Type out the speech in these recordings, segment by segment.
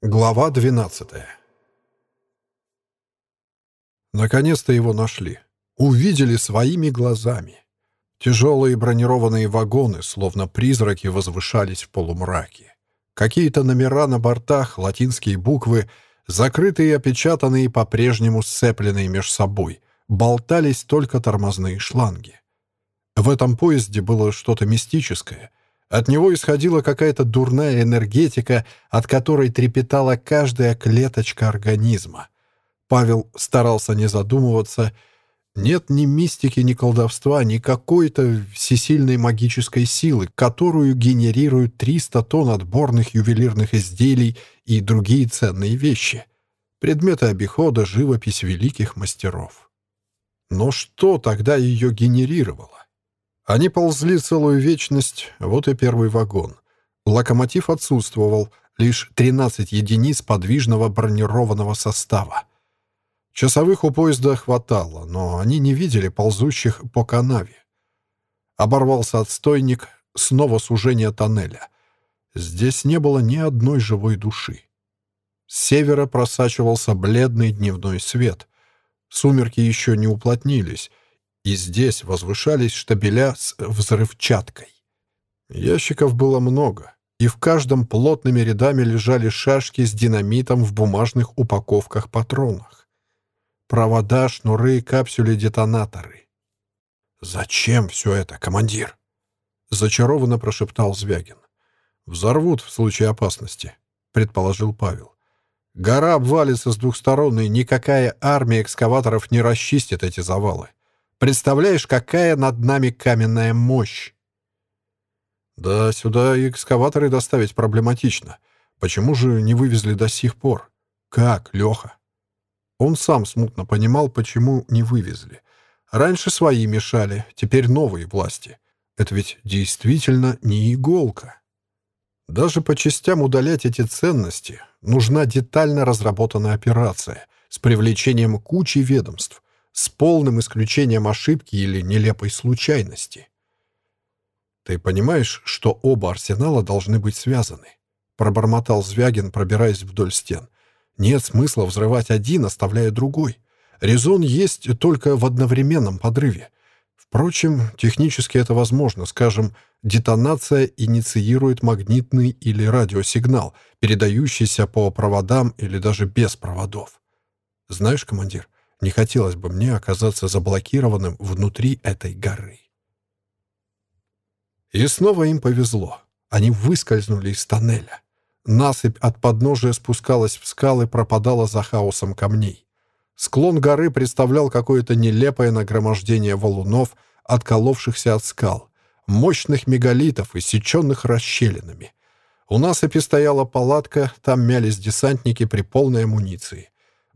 Глава 12 Наконец-то его нашли. Увидели своими глазами. Тяжелые бронированные вагоны, словно призраки, возвышались в полумраке. Какие-то номера на бортах, латинские буквы, закрытые и опечатанные, по-прежнему сцепленные между собой, болтались только тормозные шланги. В этом поезде было что-то мистическое — от него исходила какая-то дурная энергетика, от которой трепетала каждая клеточка организма. Павел старался не задумываться. Нет ни мистики, ни колдовства, ни какой-то всесильной магической силы, которую генерируют 300 тонн отборных ювелирных изделий и другие ценные вещи. Предметы обихода, живопись великих мастеров. Но что тогда ее генерировало? Они ползли целую вечность, вот и первый вагон. Локомотив отсутствовал, лишь 13 единиц подвижного бронированного состава. Часовых у поезда хватало, но они не видели ползущих по канаве. Оборвался отстойник, снова сужение тоннеля. Здесь не было ни одной живой души. С севера просачивался бледный дневной свет. Сумерки еще не уплотнились, и здесь возвышались штабеля с взрывчаткой. Ящиков было много, и в каждом плотными рядами лежали шашки с динамитом в бумажных упаковках-патронах. Провода, шнуры, капсюли, детонаторы. «Зачем все это, командир?» — зачарованно прошептал Звягин. «Взорвут в случае опасности», — предположил Павел. «Гора обвалится с двух сторон, и никакая армия экскаваторов не расчистит эти завалы. Представляешь, какая над нами каменная мощь!» «Да, сюда экскаваторы доставить проблематично. Почему же не вывезли до сих пор? Как, Леха?» Он сам смутно понимал, почему не вывезли. Раньше свои мешали, теперь новые власти. Это ведь действительно не иголка. Даже по частям удалять эти ценности нужна детально разработанная операция с привлечением кучи ведомств с полным исключением ошибки или нелепой случайности. «Ты понимаешь, что оба арсенала должны быть связаны?» — пробормотал Звягин, пробираясь вдоль стен. «Нет смысла взрывать один, оставляя другой. Резон есть только в одновременном подрыве. Впрочем, технически это возможно. Скажем, детонация инициирует магнитный или радиосигнал, передающийся по проводам или даже без проводов. Знаешь, командир, не хотелось бы мне оказаться заблокированным внутри этой горы. И снова им повезло. Они выскользнули из тоннеля. Насыпь от подножия спускалась в скалы, пропадала за хаосом камней. Склон горы представлял какое-то нелепое нагромождение валунов, отколовшихся от скал, мощных мегалитов, иссеченных расщелинами. У насыпи стояла палатка, там мялись десантники при полной амуниции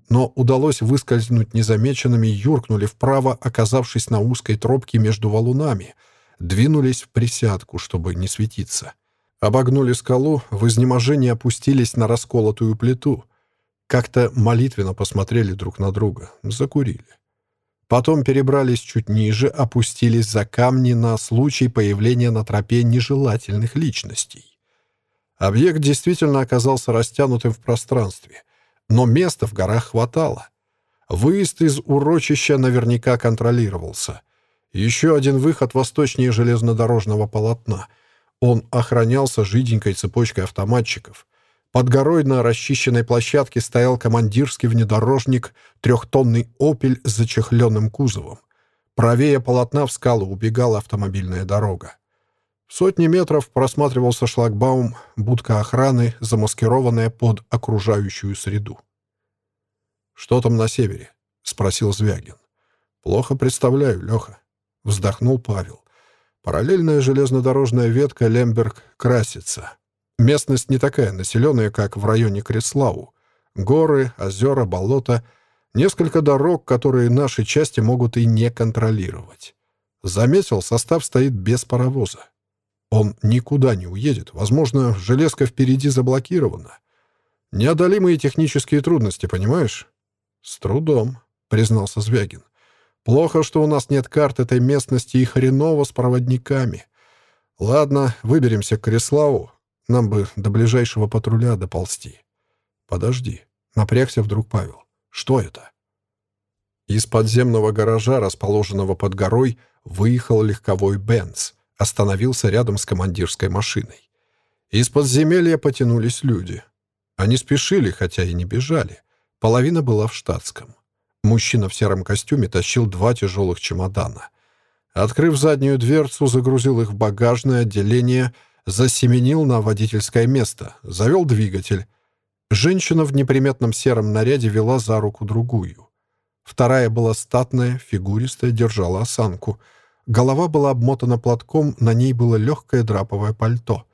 но удалось выскользнуть незамеченными и юркнули вправо, оказавшись на узкой тропке между валунами. Двинулись в присядку, чтобы не светиться. Обогнули скалу, в изнеможении опустились на расколотую плиту. Как-то молитвенно посмотрели друг на друга, закурили. Потом перебрались чуть ниже, опустились за камни на случай появления на тропе нежелательных личностей. Объект действительно оказался растянутым в пространстве — но места в горах хватало. Выезд из урочища наверняка контролировался. Еще один выход восточнее железнодорожного полотна. Он охранялся жиденькой цепочкой автоматчиков. Под горой на расчищенной площадке стоял командирский внедорожник, трехтонный «Опель» с зачехленным кузовом. Правее полотна в скалу убегала автомобильная дорога. Сотни метров просматривался шлагбаум, будка охраны, замаскированная под окружающую среду. «Что там на севере?» — спросил Звягин. «Плохо представляю, Леха», — вздохнул Павел. «Параллельная железнодорожная ветка Лемберг-Красица. Местность не такая населенная, как в районе Креслау. Горы, озера, болота, несколько дорог, которые наши части могут и не контролировать. Заметил, состав стоит без паровоза. Он никуда не уедет. Возможно, железка впереди заблокирована. Неодолимые технические трудности, понимаешь? С трудом, признался Звягин. Плохо, что у нас нет карт этой местности и хреново с проводниками. Ладно, выберемся к Креславу. Нам бы до ближайшего патруля доползти. «Подожди», — напрягся вдруг Павел. «Что это?» Из подземного гаража, расположенного под горой, выехал легковой «Бенц», остановился рядом с командирской машиной. Из подземелья потянулись люди. Они спешили, хотя и не бежали. Половина была в штатском. Мужчина в сером костюме тащил два тяжелых чемодана. Открыв заднюю дверцу, загрузил их в багажное отделение, засеменил на водительское место, завел двигатель. Женщина в неприметном сером наряде вела за руку другую. Вторая была статная, фигуристая, держала осанку. Голова была обмотана платком, на ней было легкое драповое пальто.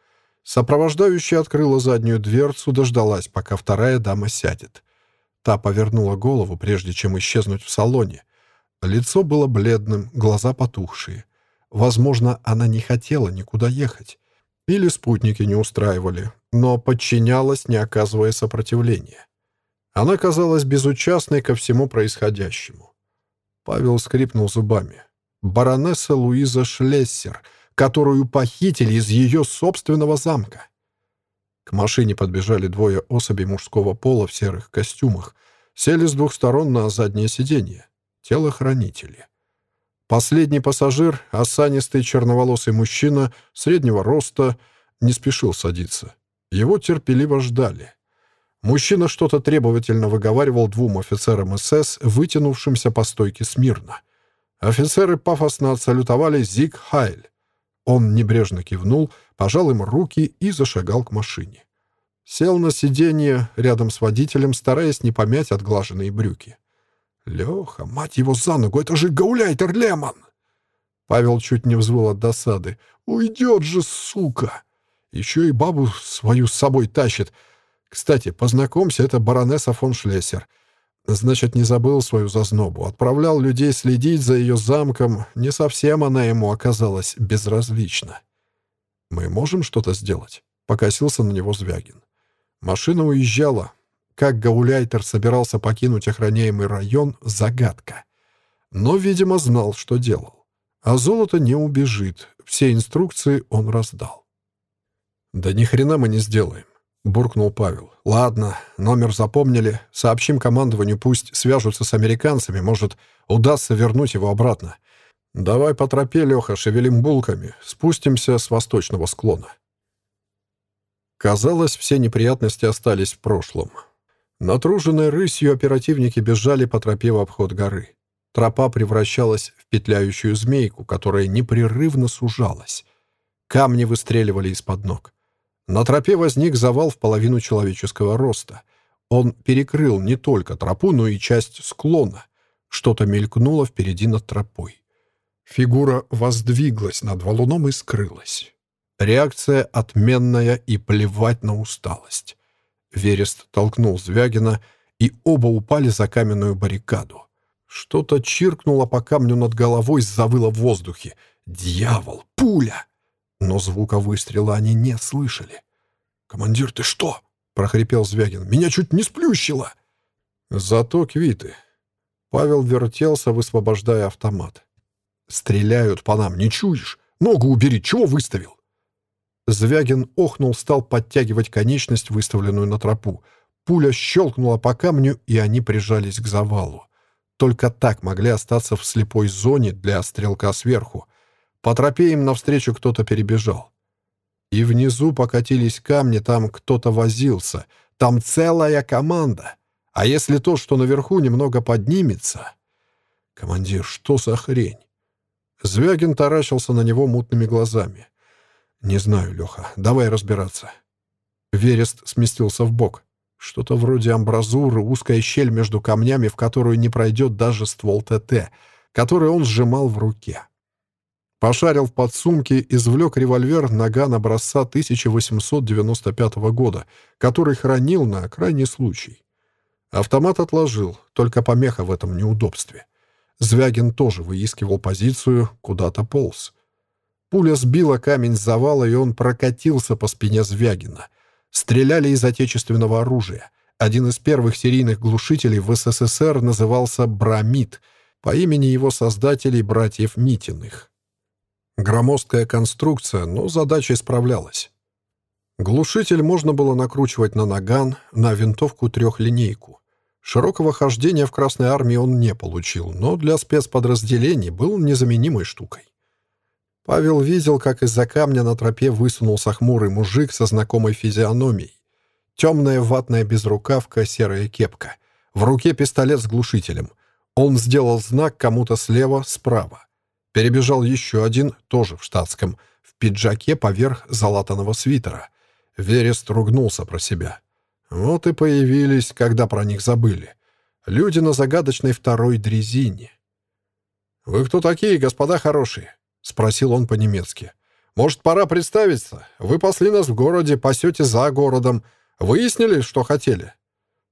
Сопровождающая открыла заднюю дверцу, дождалась, пока вторая дама сядет. Та повернула голову, прежде чем исчезнуть в салоне. Лицо было бледным, глаза потухшие. Возможно, она не хотела никуда ехать. Или спутники не устраивали, но подчинялась, не оказывая сопротивления. Она казалась безучастной ко всему происходящему. Павел скрипнул зубами. Баронесса Луиза Шлессер, которую похитили из ее собственного замка. К машине подбежали двое особей мужского пола в серых костюмах, сели с двух сторон на заднее сиденье. Телохранители. Последний пассажир, осанистый черноволосый мужчина, среднего роста, не спешил садиться. Его терпеливо ждали. Мужчина что-то требовательно выговаривал двум офицерам СС, вытянувшимся по стойке смирно. Офицеры пафосно отсалютовали «Зиг Хайль». Он небрежно кивнул, пожал им руки и зашагал к машине. Сел на сиденье рядом с водителем, стараясь не помять отглаженные брюки. «Леха, мать его за ногу, это же гауляйтер Лемон!» Павел чуть не взвыл от досады. «Уйдет же, сука! Еще и бабу свою с собой тащит. Кстати, познакомься, это баронесса фон Шлессер. Значит, не забыл свою зазнобу. Отправлял людей следить за ее замком. Не совсем она ему оказалась безразлична. «Мы можем что-то сделать?» — покосился на него Звягин. Машина уезжала. Как Гауляйтер собирался покинуть охраняемый район — загадка. Но, видимо, знал, что делал. А золото не убежит. Все инструкции он раздал. «Да ни хрена мы не сделаем буркнул Павел. «Ладно, номер запомнили. Сообщим командованию, пусть свяжутся с американцами. Может, удастся вернуть его обратно. Давай по тропе, Леха, шевелим булками. Спустимся с восточного склона». Казалось, все неприятности остались в прошлом. Натруженной рысью оперативники бежали по тропе в обход горы. Тропа превращалась в петляющую змейку, которая непрерывно сужалась. Камни выстреливали из-под ног. На тропе возник завал в половину человеческого роста. Он перекрыл не только тропу, но и часть склона. Что-то мелькнуло впереди над тропой. Фигура воздвиглась над валуном и скрылась. Реакция отменная и плевать на усталость. Верест толкнул Звягина, и оба упали за каменную баррикаду. Что-то чиркнуло по камню над головой, завыло в воздухе. «Дьявол! Пуля!» Но звука выстрела они не слышали. «Командир, ты что?» — прохрипел Звягин. «Меня чуть не сплющило!» «Зато квиты». Павел вертелся, высвобождая автомат. «Стреляют по нам, не чуешь? Ногу убери, чего выставил?» Звягин охнул, стал подтягивать конечность, выставленную на тропу. Пуля щелкнула по камню, и они прижались к завалу. Только так могли остаться в слепой зоне для стрелка сверху. По тропе им навстречу кто-то перебежал. И внизу покатились камни, там кто-то возился. Там целая команда. А если то, что наверху, немного поднимется... Командир, что за хрень? Звягин таращился на него мутными глазами. «Не знаю, Леха. Давай разбираться». Верест сместился в бок. Что-то вроде амбразуры, узкая щель между камнями, в которую не пройдет даже ствол ТТ, который он сжимал в руке. Пошарил в подсумке, извлек револьвер Наган образца 1895 года, который хранил на крайний случай. Автомат отложил, только помеха в этом неудобстве. Звягин тоже выискивал позицию, куда-то полз. Пуля сбила камень с завала, и он прокатился по спине Звягина. Стреляли из отечественного оружия. Один из первых серийных глушителей в СССР назывался «Брамид» по имени его создателей братьев Митиных. Громоздкая конструкция, но задача справлялась. Глушитель можно было накручивать на наган, на винтовку трехлинейку. Широкого хождения в Красной Армии он не получил, но для спецподразделений был незаменимой штукой. Павел видел, как из-за камня на тропе высунулся хмурый мужик со знакомой физиономией. Темная ватная безрукавка, серая кепка. В руке пистолет с глушителем. Он сделал знак кому-то слева, справа. Перебежал еще один, тоже в штатском, в пиджаке поверх залатанного свитера. Верест ругнулся про себя. Вот и появились, когда про них забыли. Люди на загадочной второй дрезине. «Вы кто такие, господа хорошие?» — спросил он по-немецки. «Может, пора представиться? Вы пасли нас в городе, пасете за городом. Выяснили, что хотели?»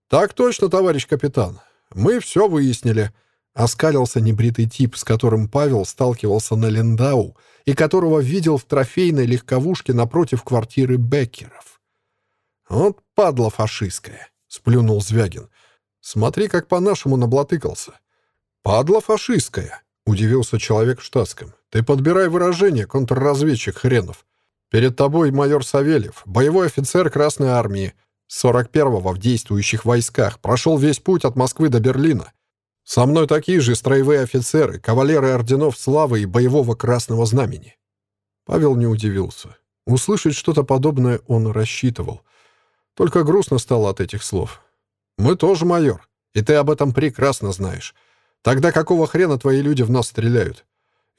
«Так точно, товарищ капитан. Мы все выяснили». Оскалился небритый тип, с которым Павел сталкивался на Лендау и которого видел в трофейной легковушке напротив квартиры Беккеров. «Вот падла фашистская!» — сплюнул Звягин. «Смотри, как по-нашему наблатыкался». «Падла фашистская!» — удивился человек в штатском. «Ты подбирай выражение, контрразведчик хренов. Перед тобой майор Савельев, боевой офицер Красной Армии, 41-го в действующих войсках, прошел весь путь от Москвы до Берлина. Со мной такие же строевые офицеры, кавалеры орденов славы и боевого Красного Знамени». Павел не удивился. Услышать что-то подобное он рассчитывал — только грустно стало от этих слов. «Мы тоже, майор, и ты об этом прекрасно знаешь. Тогда какого хрена твои люди в нас стреляют?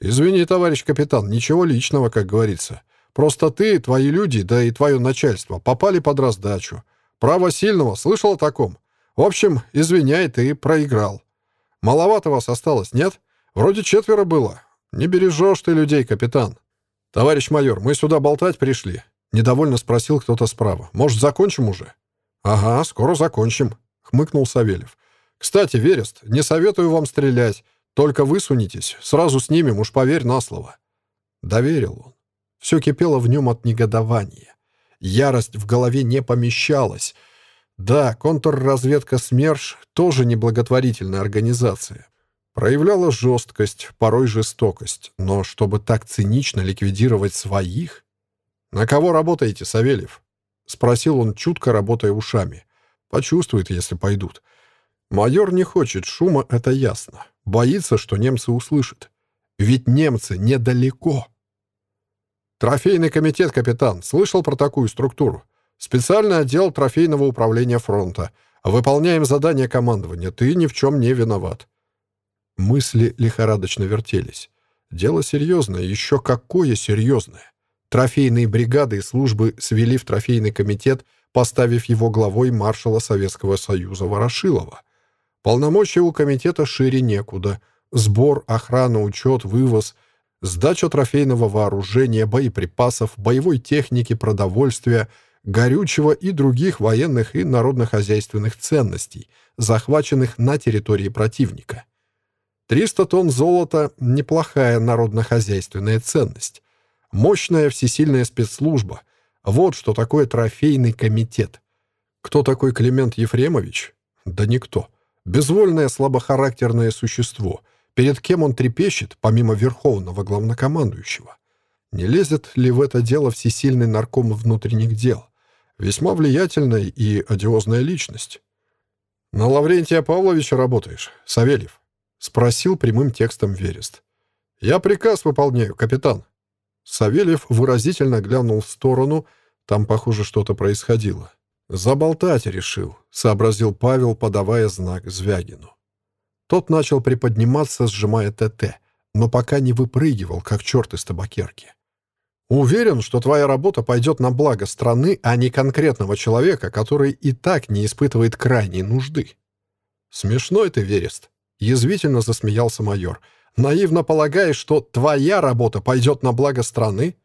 Извини, товарищ капитан, ничего личного, как говорится. Просто ты, твои люди, да и твое начальство попали под раздачу. Право сильного, слышал о таком? В общем, извиняй, ты проиграл. Маловато вас осталось, нет? Вроде четверо было. Не бережешь ты людей, капитан. Товарищ майор, мы сюда болтать пришли. Недовольно спросил кто-то справа. «Может, закончим уже?» «Ага, скоро закончим», — хмыкнул Савельев. «Кстати, Верест, не советую вам стрелять. Только высунитесь. Сразу снимем, уж поверь на слово». Доверил он. Все кипело в нем от негодования. Ярость в голове не помещалась. Да, контрразведка СМЕРШ тоже неблаготворительная организация. Проявляла жесткость, порой жестокость. Но чтобы так цинично ликвидировать своих... «На кого работаете, Савельев?» — спросил он, чутко работая ушами. «Почувствует, если пойдут». Майор не хочет шума, это ясно. Боится, что немцы услышат. Ведь немцы недалеко. Трофейный комитет, капитан, слышал про такую структуру. Специальный отдел трофейного управления фронта. Выполняем задание командования. Ты ни в чем не виноват. Мысли лихорадочно вертелись. Дело серьезное, еще какое серьезное. Трофейные бригады и службы свели в трофейный комитет, поставив его главой маршала Советского Союза Ворошилова. Полномочия у комитета шире некуда. Сбор, охрана, учет, вывоз, сдача трофейного вооружения, боеприпасов, боевой техники, продовольствия, горючего и других военных и народно-хозяйственных ценностей, захваченных на территории противника. 300 тонн золота – неплохая народно-хозяйственная ценность. Мощная всесильная спецслужба. Вот что такое трофейный комитет. Кто такой Климент Ефремович? Да никто. Безвольное слабохарактерное существо. Перед кем он трепещет, помимо верховного главнокомандующего? Не лезет ли в это дело всесильный нарком внутренних дел? Весьма влиятельная и одиозная личность. «На Лаврентия Павловича работаешь, Савельев?» — спросил прямым текстом Верест. «Я приказ выполняю, капитан», Савельев выразительно глянул в сторону. Там, похоже, что-то происходило. «Заболтать решил», — сообразил Павел, подавая знак Звягину. Тот начал приподниматься, сжимая ТТ, но пока не выпрыгивал, как черт из табакерки. «Уверен, что твоя работа пойдет на благо страны, а не конкретного человека, который и так не испытывает крайней нужды». «Смешной ты, Верест», — язвительно засмеялся майор, — Наивно полагаешь, что твоя работа пойдет на благо страны?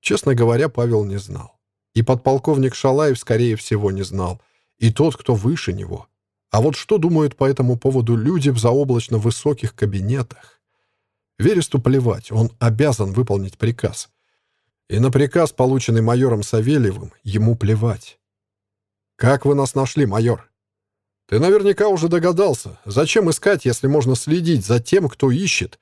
Честно говоря, Павел не знал. И подполковник Шалаев, скорее всего, не знал. И тот, кто выше него. А вот что думают по этому поводу люди в заоблачно высоких кабинетах? Вересту плевать, он обязан выполнить приказ. И на приказ, полученный майором Савельевым, ему плевать. «Как вы нас нашли, майор?» Ты наверняка уже догадался, зачем искать, если можно следить за тем, кто ищет,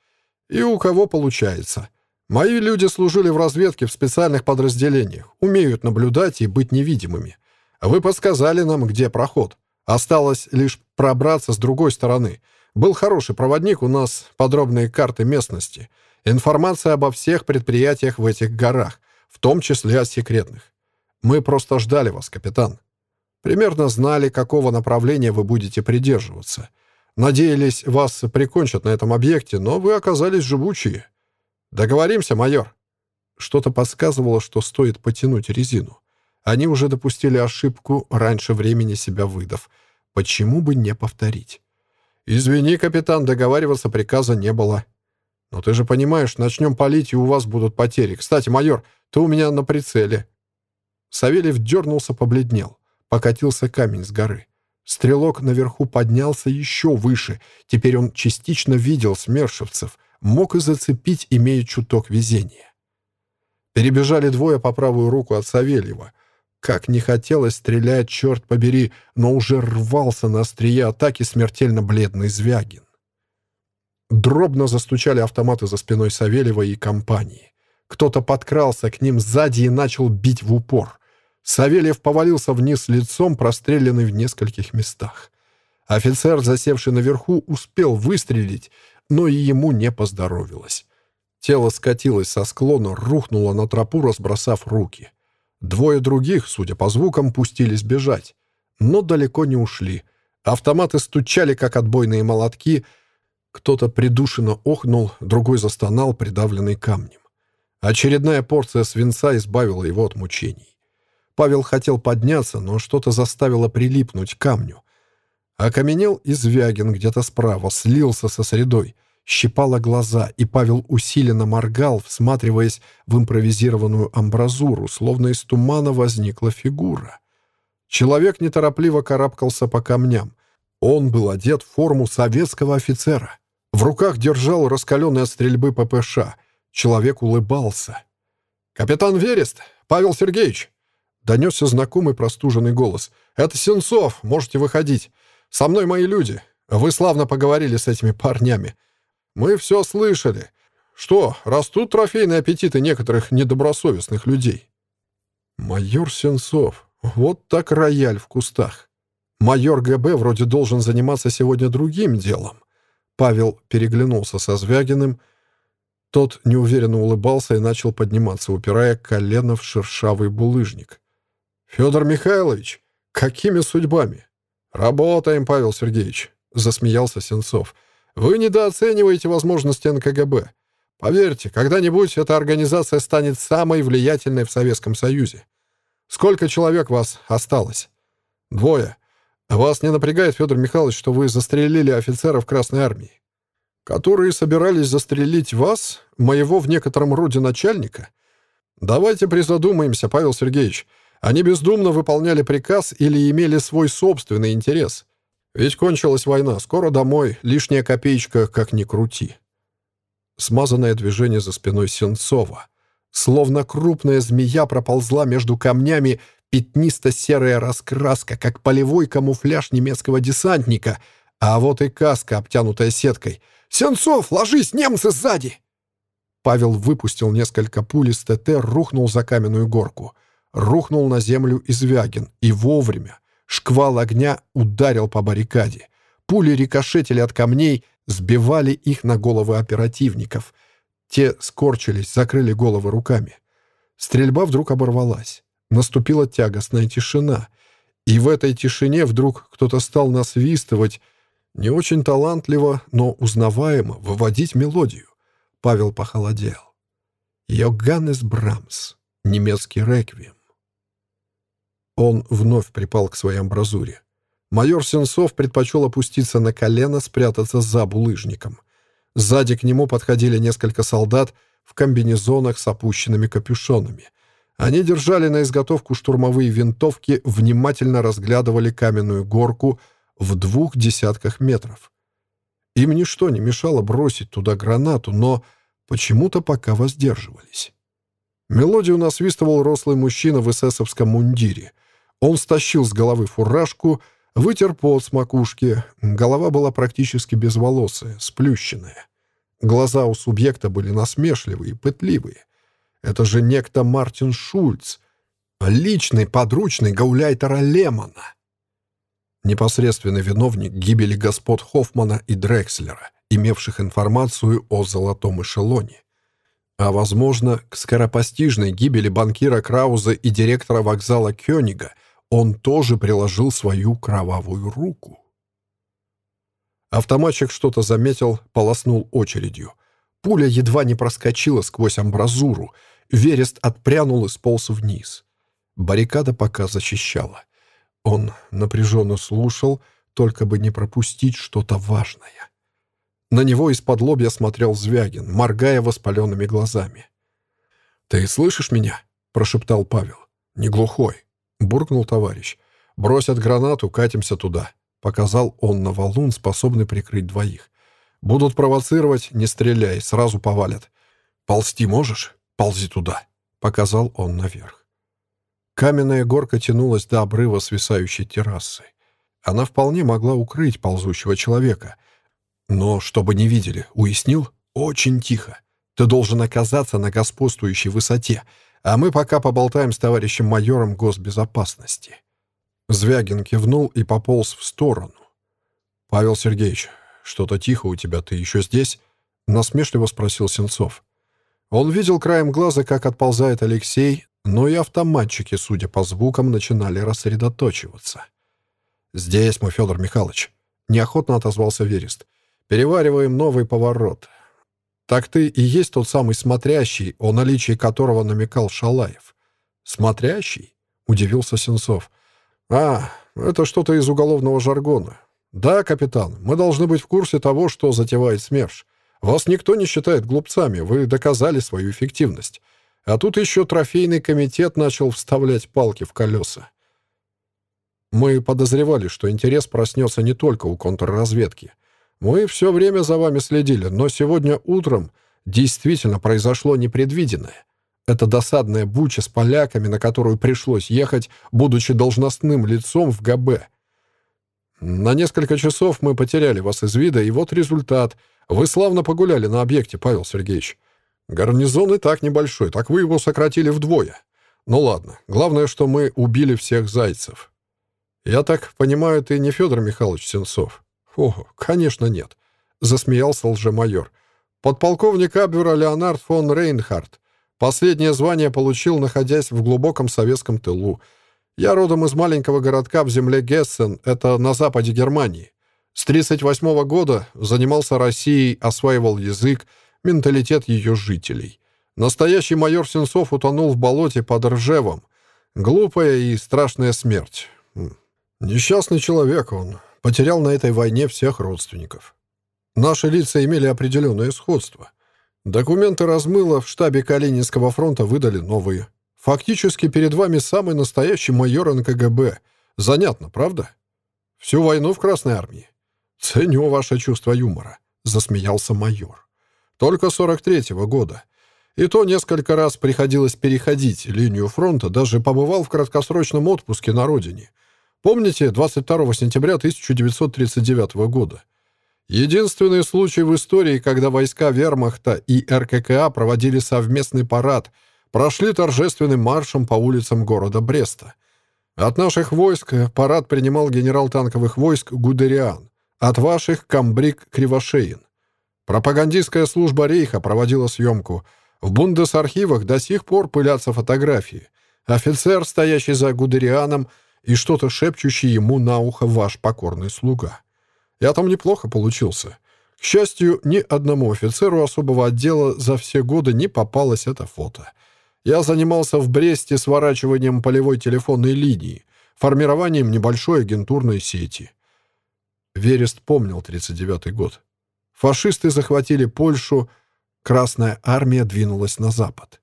и у кого получается. Мои люди служили в разведке в специальных подразделениях, умеют наблюдать и быть невидимыми. Вы подсказали нам, где проход. Осталось лишь пробраться с другой стороны. Был хороший проводник, у нас подробные карты местности. Информация обо всех предприятиях в этих горах, в том числе о секретных. Мы просто ждали вас, капитан. Примерно знали, какого направления вы будете придерживаться. Надеялись, вас прикончат на этом объекте, но вы оказались живучие. Договоримся, майор?» Что-то подсказывало, что стоит потянуть резину. Они уже допустили ошибку, раньше времени себя выдав. Почему бы не повторить? «Извини, капитан, договариваться приказа не было». «Но ты же понимаешь, начнем палить, и у вас будут потери. Кстати, майор, ты у меня на прицеле». Савельев дернулся, побледнел. Покатился камень с горы. Стрелок наверху поднялся еще выше. Теперь он частично видел смершевцев. Мог и зацепить, имея чуток везения. Перебежали двое по правую руку от Савельева. Как не хотелось стрелять, черт побери, но уже рвался на острие атаки смертельно бледный Звягин. Дробно застучали автоматы за спиной Савельева и компании. Кто-то подкрался к ним сзади и начал бить в упор. Савельев повалился вниз лицом, простреленный в нескольких местах. Офицер, засевший наверху, успел выстрелить, но и ему не поздоровилось. Тело скатилось со склона, рухнуло на тропу, разбросав руки. Двое других, судя по звукам, пустились бежать. Но далеко не ушли. Автоматы стучали, как отбойные молотки. Кто-то придушенно охнул, другой застонал, придавленный камнем. Очередная порция свинца избавила его от мучений. Павел хотел подняться, но что-то заставило прилипнуть к камню. Окаменел и Звягин где-то справа, слился со средой, щипало глаза, и Павел усиленно моргал, всматриваясь в импровизированную амбразуру, словно из тумана возникла фигура. Человек неторопливо карабкался по камням. Он был одет в форму советского офицера. В руках держал раскаленные от стрельбы ППШ. Человек улыбался. «Капитан Верест! Павел Сергеевич!» Донесся знакомый простуженный голос. «Это Сенцов! Можете выходить! Со мной мои люди! Вы славно поговорили с этими парнями! Мы все слышали! Что, растут трофейные аппетиты некоторых недобросовестных людей?» «Майор Сенцов! Вот так рояль в кустах!» «Майор ГБ вроде должен заниматься сегодня другим делом!» Павел переглянулся со Звягиным. Тот неуверенно улыбался и начал подниматься, упирая колено в шершавый булыжник. «Федор Михайлович, какими судьбами?» «Работаем, Павел Сергеевич», — засмеялся Сенцов. «Вы недооцениваете возможности НКГБ. Поверьте, когда-нибудь эта организация станет самой влиятельной в Советском Союзе. Сколько человек вас осталось?» «Двое. Вас не напрягает, Федор Михайлович, что вы застрелили офицеров Красной Армии, которые собирались застрелить вас, моего в некотором роде начальника? Давайте призадумаемся, Павел Сергеевич». Они бездумно выполняли приказ или имели свой собственный интерес. Ведь кончилась война, скоро домой, лишняя копеечка, как ни крути. Смазанное движение за спиной Сенцова. Словно крупная змея проползла между камнями, пятнисто-серая раскраска, как полевой камуфляж немецкого десантника, а вот и каска, обтянутая сеткой. «Сенцов, ложись, немцы сзади!» Павел выпустил несколько пуль из ТТ, рухнул за каменную горку — рухнул на землю Извягин, и вовремя. Шквал огня ударил по баррикаде. Пули рикошетили от камней, сбивали их на головы оперативников. Те скорчились, закрыли головы руками. Стрельба вдруг оборвалась. Наступила тягостная тишина. И в этой тишине вдруг кто-то стал насвистывать, не очень талантливо, но узнаваемо, выводить мелодию. Павел похолодел. Йоганнес Брамс. Немецкий реквием. Он вновь припал к своей амбразуре. Майор Сенцов предпочел опуститься на колено, спрятаться за булыжником. Сзади к нему подходили несколько солдат в комбинезонах с опущенными капюшонами. Они держали на изготовку штурмовые винтовки, внимательно разглядывали каменную горку в двух десятках метров. Им ничто не мешало бросить туда гранату, но почему-то пока воздерживались. Мелодию насвистывал рослый мужчина в эсэсовском мундире. Он стащил с головы фуражку, вытер пот с макушки. Голова была практически безволосая, сплющенная. Глаза у субъекта были насмешливые пытливые. Это же некто Мартин Шульц, личный подручный гауляйтера Лемона. Непосредственный виновник гибели господ Хоффмана и Дрекслера, имевших информацию о золотом эшелоне. А, возможно, к скоропостижной гибели банкира Крауза и директора вокзала Кёнига он тоже приложил свою кровавую руку. Автоматчик что-то заметил, полоснул очередью. Пуля едва не проскочила сквозь амбразуру. Верест отпрянул и сполз вниз. Баррикада пока защищала. Он напряженно слушал, только бы не пропустить что-то важное. На него из-под лобья смотрел Звягин, моргая воспаленными глазами. «Ты слышишь меня?» — прошептал Павел. «Не глухой», — буркнул товарищ. «Бросят гранату, катимся туда», — показал он на валун, способный прикрыть двоих. «Будут провоцировать, не стреляй, сразу повалят. Ползти можешь? Ползи туда», — показал он наверх. Каменная горка тянулась до обрыва свисающей террасы. Она вполне могла укрыть ползущего человека. Но, чтобы не видели, уяснил, очень тихо. Ты должен оказаться на господствующей высоте, а мы пока поболтаем с товарищем майором госбезопасности». Звягин кивнул и пополз в сторону. «Павел Сергеевич, что-то тихо у тебя, ты еще здесь?» — насмешливо спросил Сенцов. Он видел краем глаза, как отползает Алексей, но и автоматчики, судя по звукам, начинали рассредоточиваться. «Здесь мы, Федор Михайлович», — неохотно отозвался Верест. «Перевариваем новый поворот. Так ты и есть тот самый смотрящий, о наличии которого намекал Шалаев». «Смотрящий?» — удивился Сенцов. «А, это что-то из уголовного жаргона. Да, капитан, мы должны быть в курсе того, что затевает СМЕРШ. Вас никто не считает глупцами, вы доказали свою эффективность. А тут еще трофейный комитет начал вставлять палки в колеса. Мы подозревали, что интерес проснется не только у контрразведки. Мы все время за вами следили, но сегодня утром действительно произошло непредвиденное. Это досадная буча с поляками, на которую пришлось ехать, будучи должностным лицом в ГБ. На несколько часов мы потеряли вас из вида, и вот результат. Вы славно погуляли на объекте, Павел Сергеевич. Гарнизон и так небольшой, так вы его сократили вдвое. Ну ладно, главное, что мы убили всех зайцев. Я так понимаю, ты не Федор Михайлович Сенцов? О, конечно, нет. Засмеялся лжемайор. Подполковник Абвера Леонард фон Рейнхард. Последнее звание получил, находясь в глубоком советском тылу. Я родом из маленького городка в земле Гессен, это на западе Германии. С 1938 года занимался Россией, осваивал язык, менталитет ее жителей. Настоящий майор Сенцов утонул в болоте под Ржевом. Глупая и страшная смерть. Несчастный человек он. Потерял на этой войне всех родственников. Наши лица имели определенное сходство. Документы размыло, в штабе Калининского фронта выдали новые. Фактически перед вами самый настоящий майор НКГБ. Занятно, правда? Всю войну в Красной армии. Ценю ваше чувство юмора, засмеялся майор. Только 43-го года. И то несколько раз приходилось переходить линию фронта, даже побывал в краткосрочном отпуске на родине. Помните 22 сентября 1939 года? Единственный случай в истории, когда войска вермахта и РККА проводили совместный парад, прошли торжественным маршем по улицам города Бреста. От наших войск парад принимал генерал танковых войск Гудериан, от ваших — комбриг Кривошеин. Пропагандистская служба Рейха проводила съемку. В бундесархивах до сих пор пылятся фотографии. Офицер, стоящий за Гудерианом, и что-то шепчущий ему на ухо ваш покорный слуга. Я там неплохо получился. К счастью, ни одному офицеру особого отдела за все годы не попалось это фото. Я занимался в Бресте сворачиванием полевой телефонной линии, формированием небольшой агентурной сети. Верест помнил 39-й год. Фашисты захватили Польшу, Красная армия двинулась на запад.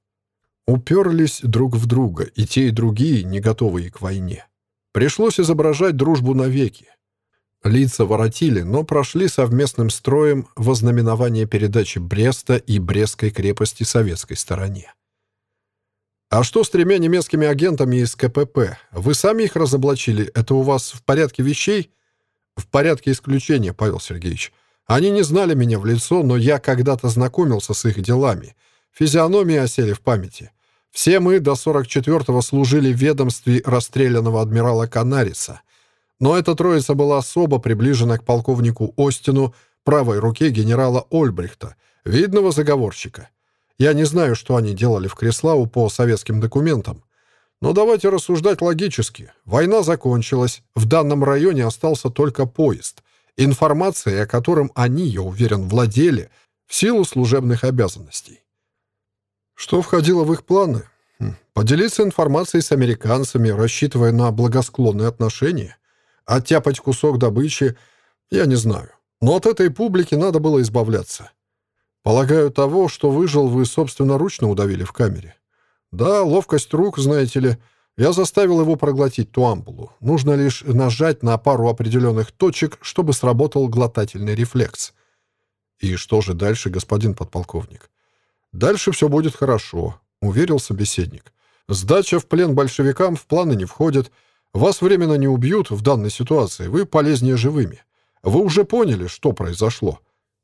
Уперлись друг в друга, и те, и другие, не готовые к войне. Пришлось изображать дружбу навеки. Лица воротили, но прошли совместным строем вознаменование передачи Бреста и Брестской крепости советской стороне. «А что с тремя немецкими агентами из КПП? Вы сами их разоблачили? Это у вас в порядке вещей?» «В порядке исключения, Павел Сергеевич. Они не знали меня в лицо, но я когда-то знакомился с их делами. Физиономии осели в памяти. Все мы до 44-го служили в ведомстве расстрелянного адмирала Канариса. Но эта троица была особо приближена к полковнику Остину, правой руке генерала Ольбрихта, видного заговорщика. Я не знаю, что они делали в Креслау по советским документам. Но давайте рассуждать логически. Война закончилась, в данном районе остался только поезд, информация о котором они, я уверен, владели в силу служебных обязанностей. Что входило в их планы? Хм, поделиться информацией с американцами, рассчитывая на благосклонные отношения. Оттяпать кусок добычи, я не знаю. Но от этой публики надо было избавляться. Полагаю, того, что выжил, вы собственноручно удавили в камере. Да, ловкость рук, знаете ли. Я заставил его проглотить ту ампулу. Нужно лишь нажать на пару определенных точек, чтобы сработал глотательный рефлекс. И что же дальше, господин подполковник? Дальше все будет хорошо, уверил собеседник. Сдача в плен большевикам в планы не входит. Вас временно не убьют в данной ситуации, вы полезнее живыми. Вы уже поняли, что произошло.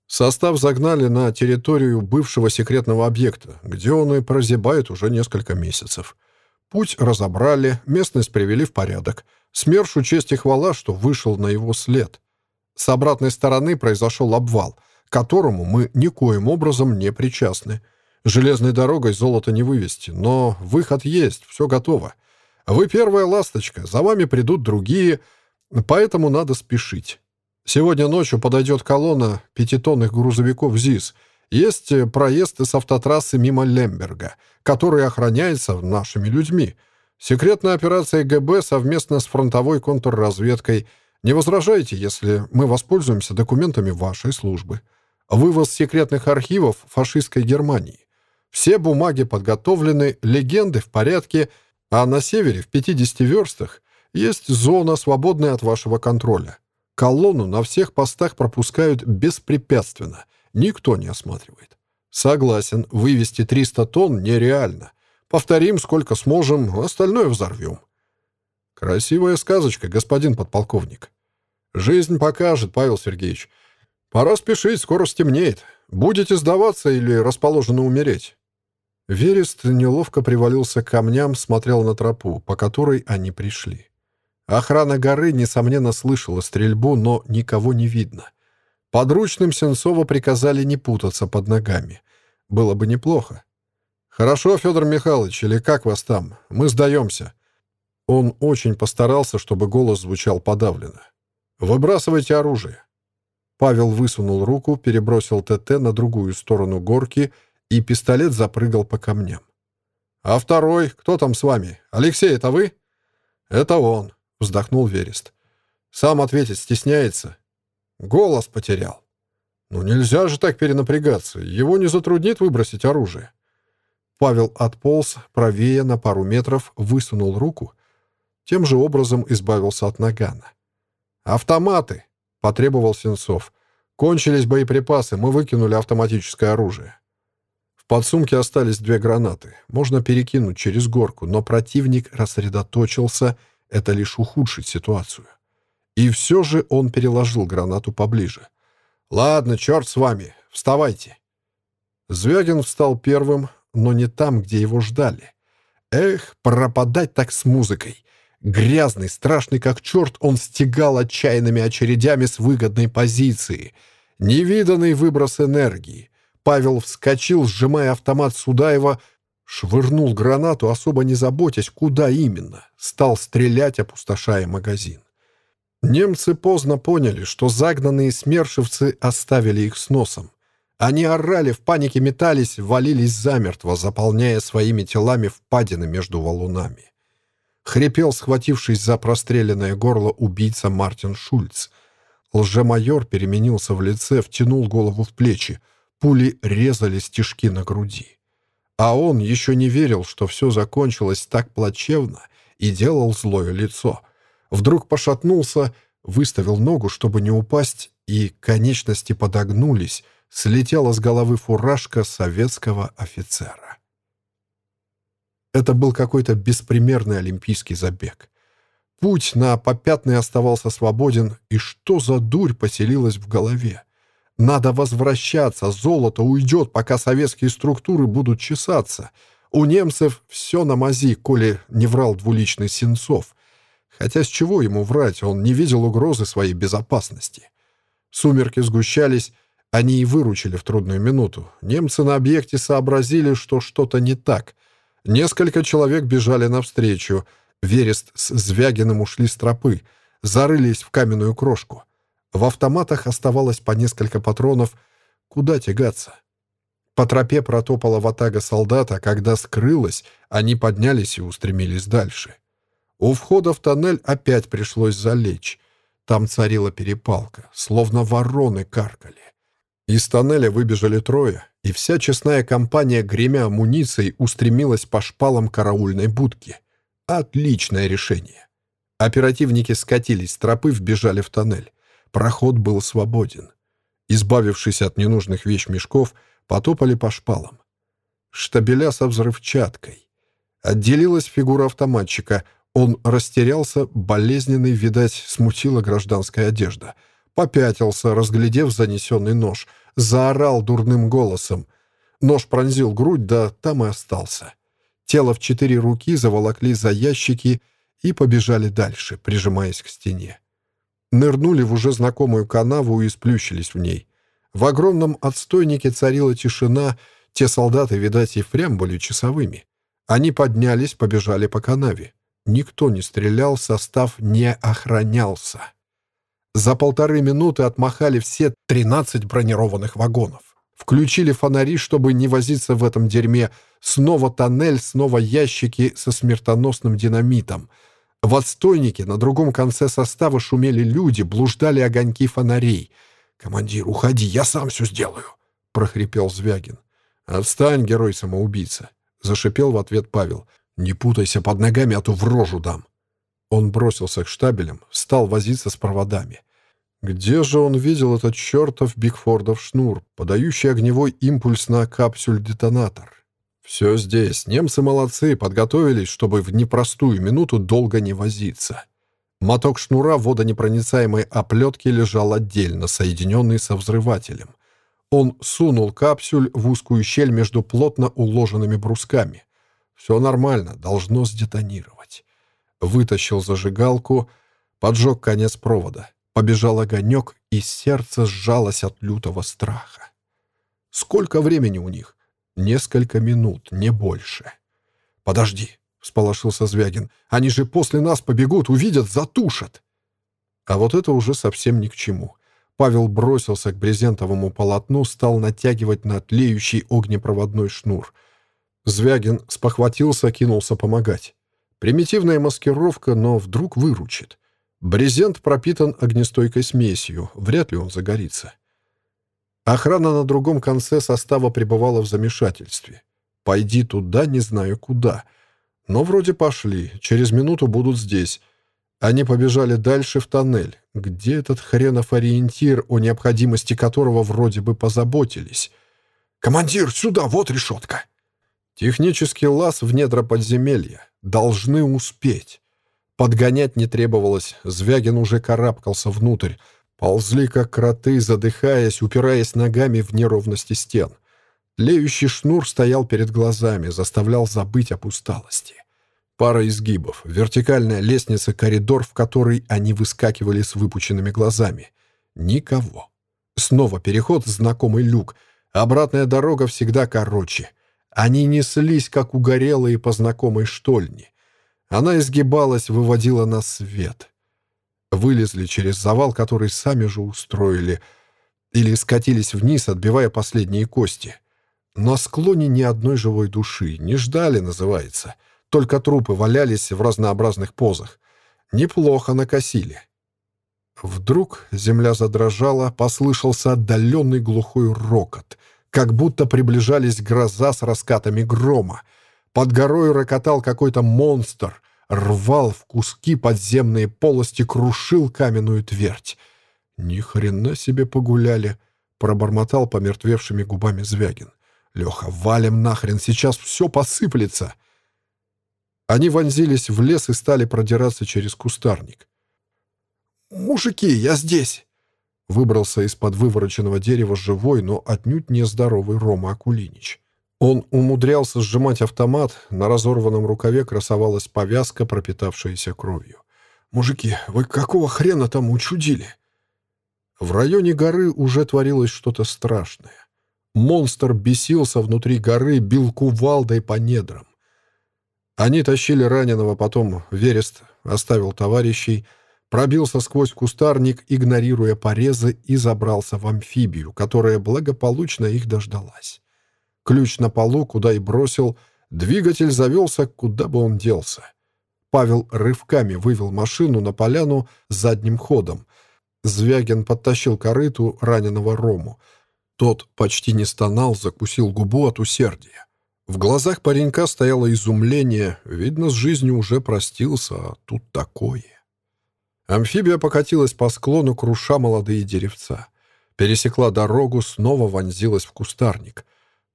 Состав загнали на территорию бывшего секретного объекта, где он и прозябает уже несколько месяцев. Путь разобрали, местность привели в порядок. СМЕРШу честь и хвала, что вышел на его след. С обратной стороны произошел обвал, которому мы никоим образом не причастны. Железной дорогой золото не вывести, но выход есть, все готово. Вы первая ласточка, за вами придут другие, поэтому надо спешить. Сегодня ночью подойдет колонна пятитонных грузовиков ЗИС. Есть э, проезд с автотрассы мимо Лемберга, который охраняется нашими людьми. Секретная операция ГБ совместно с фронтовой контрразведкой. Не возражайте, если мы воспользуемся документами вашей службы. Вывоз секретных архивов фашистской Германии. Все бумаги подготовлены, легенды в порядке, а на севере, в 50 верстах, есть зона, свободная от вашего контроля. Колонну на всех постах пропускают беспрепятственно. Никто не осматривает. Согласен, вывести 300 тонн нереально. Повторим, сколько сможем, остальное взорвем. Красивая сказочка, господин подполковник. Жизнь покажет, Павел Сергеевич. Пора спешить, скоро стемнеет. Будете сдаваться или расположены умереть? Верест неловко привалился к камням, смотрел на тропу, по которой они пришли. Охрана горы, несомненно, слышала стрельбу, но никого не видно. Подручным Сенцова приказали не путаться под ногами. Было бы неплохо. «Хорошо, Федор Михайлович, или как вас там? Мы сдаемся». Он очень постарался, чтобы голос звучал подавленно. «Выбрасывайте оружие». Павел высунул руку, перебросил ТТ на другую сторону горки, и пистолет запрыгал по камням. «А второй? Кто там с вами? Алексей, это вы?» «Это он вздохнул Верест. Сам ответить стесняется. Голос потерял. Ну нельзя же так перенапрягаться. Его не затруднит выбросить оружие. Павел отполз правее на пару метров, высунул руку. Тем же образом избавился от нагана. «Автоматы!» — потребовал Сенцов. «Кончились боеприпасы, мы выкинули автоматическое оружие». В подсумке остались две гранаты. Можно перекинуть через горку, но противник рассредоточился — это лишь ухудшит ситуацию. И все же он переложил гранату поближе. «Ладно, черт с вами, вставайте». Звягин встал первым, но не там, где его ждали. Эх, пропадать так с музыкой. Грязный, страшный как черт, он стегал отчаянными очередями с выгодной позиции. Невиданный выброс энергии. Павел вскочил, сжимая автомат Судаева, Швырнул гранату, особо не заботясь, куда именно. Стал стрелять, опустошая магазин. Немцы поздно поняли, что загнанные смершевцы оставили их с носом. Они орали, в панике метались, валились замертво, заполняя своими телами впадины между валунами. Хрипел, схватившись за простреленное горло, убийца Мартин Шульц. Лжемайор переменился в лице, втянул голову в плечи. Пули резали стежки на груди. А он еще не верил, что все закончилось так плачевно, и делал злое лицо. Вдруг пошатнулся, выставил ногу, чтобы не упасть, и конечности подогнулись, слетела с головы фуражка советского офицера. Это был какой-то беспримерный олимпийский забег. Путь на попятный оставался свободен, и что за дурь поселилась в голове? Надо возвращаться, золото уйдет, пока советские структуры будут чесаться. У немцев все на мази, коли не врал двуличный Сенцов. Хотя с чего ему врать, он не видел угрозы своей безопасности. Сумерки сгущались, они и выручили в трудную минуту. Немцы на объекте сообразили, что что-то не так. Несколько человек бежали навстречу. Верест с Звягиным ушли с тропы, зарылись в каменную крошку. В автоматах оставалось по несколько патронов. Куда тягаться? По тропе протопала ватага солдата, когда скрылась, они поднялись и устремились дальше. У входа в тоннель опять пришлось залечь. Там царила перепалка, словно вороны каркали. Из тоннеля выбежали трое, и вся честная компания, гремя амуницией, устремилась по шпалам караульной будки. Отличное решение. Оперативники скатились с тропы, вбежали в тоннель. Проход был свободен. Избавившись от ненужных вещмешков, потопали по шпалам. Штабеля со взрывчаткой. Отделилась фигура автоматчика. Он растерялся, болезненный, видать, смутила гражданская одежда. Попятился, разглядев занесенный нож. Заорал дурным голосом. Нож пронзил грудь, да там и остался. Тело в четыре руки заволокли за ящики и побежали дальше, прижимаясь к стене нырнули в уже знакомую канаву и сплющились в ней. В огромном отстойнике царила тишина, те солдаты, видать, и впрямь были часовыми. Они поднялись, побежали по канаве. Никто не стрелял, состав не охранялся. За полторы минуты отмахали все 13 бронированных вагонов. Включили фонари, чтобы не возиться в этом дерьме. Снова тоннель, снова ящики со смертоносным динамитом — в отстойнике на другом конце состава шумели люди, блуждали огоньки фонарей. «Командир, уходи, я сам все сделаю!» — прохрипел Звягин. «Отстань, герой-самоубийца!» — зашипел в ответ Павел. «Не путайся под ногами, а то в рожу дам!» Он бросился к штабелям, стал возиться с проводами. Где же он видел этот чертов Бигфордов шнур, подающий огневой импульс на капсюль-детонатор? «Все здесь. Немцы молодцы, подготовились, чтобы в непростую минуту долго не возиться». Моток шнура водонепроницаемой оплетки лежал отдельно, соединенный со взрывателем. Он сунул капсюль в узкую щель между плотно уложенными брусками. Все нормально, должно сдетонировать. Вытащил зажигалку, поджег конец провода. Побежал огонек, и сердце сжалось от лютого страха. Сколько времени у них? Несколько минут, не больше. «Подожди», — всполошился Звягин. «Они же после нас побегут, увидят, затушат». А вот это уже совсем ни к чему. Павел бросился к брезентовому полотну, стал натягивать на тлеющий огнепроводной шнур. Звягин спохватился, кинулся помогать. Примитивная маскировка, но вдруг выручит. Брезент пропитан огнестойкой смесью, вряд ли он загорится. Охрана на другом конце состава пребывала в замешательстве. «Пойди туда, не знаю куда». Но вроде пошли, через минуту будут здесь. Они побежали дальше в тоннель, где этот хренов ориентир, о необходимости которого вроде бы позаботились. «Командир, сюда, вот решетка!» Технический лаз в недра подземелья. Должны успеть. Подгонять не требовалось, Звягин уже карабкался внутрь, Ползли, как кроты, задыхаясь, упираясь ногами в неровности стен. Леющий шнур стоял перед глазами, заставлял забыть об усталости. Пара изгибов, вертикальная лестница, коридор, в который они выскакивали с выпученными глазами. Никого. Снова переход, знакомый люк. Обратная дорога всегда короче. Они неслись, как угорелые по знакомой штольне. Она изгибалась, выводила на свет вылезли через завал, который сами же устроили, или скатились вниз, отбивая последние кости. На склоне ни одной живой души, не ждали, называется. Только трупы валялись в разнообразных позах. Неплохо накосили. Вдруг земля задрожала, послышался отдаленный глухой рокот, как будто приближались гроза с раскатами грома. Под горой рокотал какой-то монстр, рвал в куски подземные полости, крушил каменную твердь. «Ни хрена себе погуляли!» — пробормотал помертвевшими губами Звягин. «Леха, валим нахрен, сейчас все посыплется!» Они вонзились в лес и стали продираться через кустарник. «Мужики, я здесь!» Выбрался из-под вывороченного дерева живой, но отнюдь не здоровый Рома Акулинич. Он умудрялся сжимать автомат, на разорванном рукаве красовалась повязка, пропитавшаяся кровью. «Мужики, вы какого хрена там учудили?» В районе горы уже творилось что-то страшное. Монстр бесился внутри горы, бил кувалдой по недрам. Они тащили раненого, потом Верест оставил товарищей, пробился сквозь кустарник, игнорируя порезы, и забрался в амфибию, которая благополучно их дождалась. Ключ на полу, куда и бросил, двигатель завелся, куда бы он делся. Павел рывками вывел машину на поляну задним ходом. Звягин подтащил корыту раненого Рому. Тот почти не стонал, закусил губу от усердия. В глазах паренька стояло изумление. Видно, с жизнью уже простился, а тут такое. Амфибия покатилась по склону, круша молодые деревца. Пересекла дорогу, снова вонзилась в кустарник.